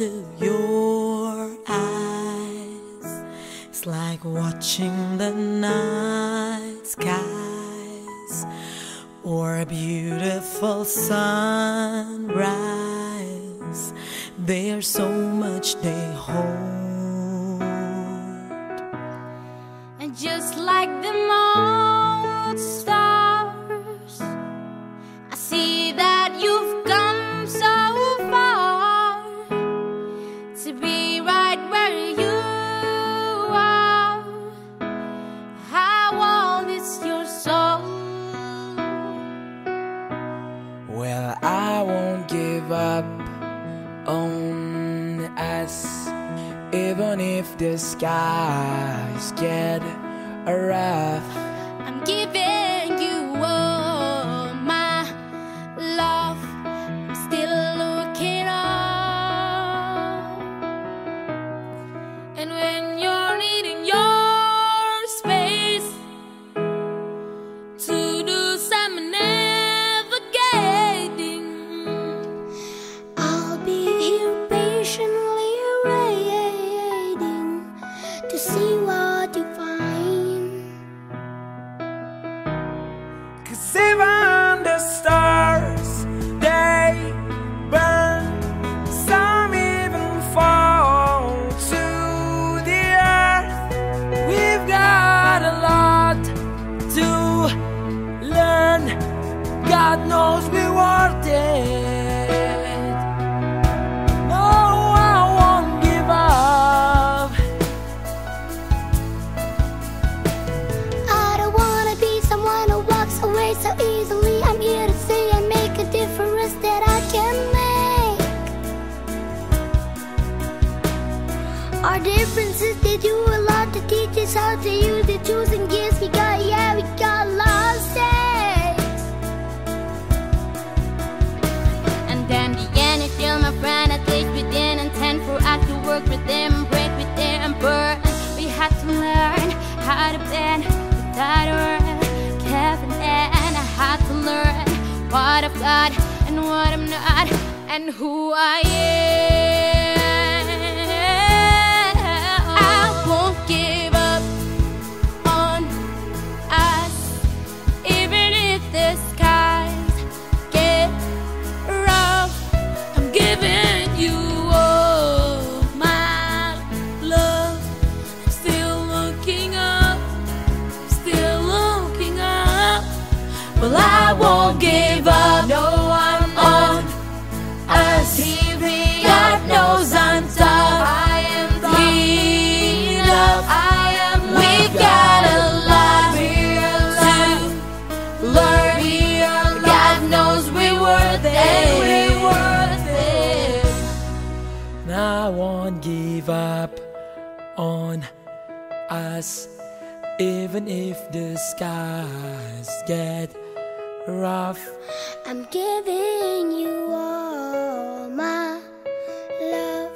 into your eyes. It's like watching the night skies or a beautiful sunrise. There's so much they hold. And just like the us, even if the skies get rough. I'm giving Cause even the stars, they burn. Some even fall to the earth. We've got a lot to learn. God knows we're worth it. Our differences, they do a lot to teach us how to use the tools and gifts we got. Yeah, we got lost. And then the end my friend. At least we didn't intend for us to work with them, break with them, burn. We had to learn how to bend without word. Kevin and I had to learn what I've got and what I'm not, and who I am. Well, I won't give up. No, I'm on us. God knows I'm tough. I am enough. I am We've got a lot to learn. God knows we're worth it. We're. And I won't give up on us, even if the skies get rough. I'm giving you all my love.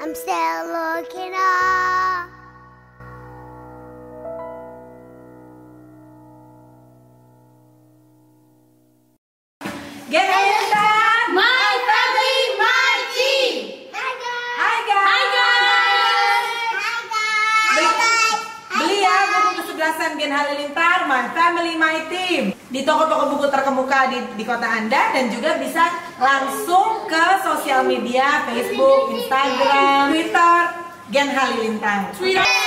I'm still looking up. Gen Halilintar! My family, my team. Hi guys. Hi guys! Hi guys. Hi Beli ya buku kesebelasan Gen Halilintar, My Family, My Team Di toko-toko buku terkemuka di, di kota Anda Dan juga bisa langsung ke sosial media Facebook, Instagram, Twitter Gen Halilintar Twitter.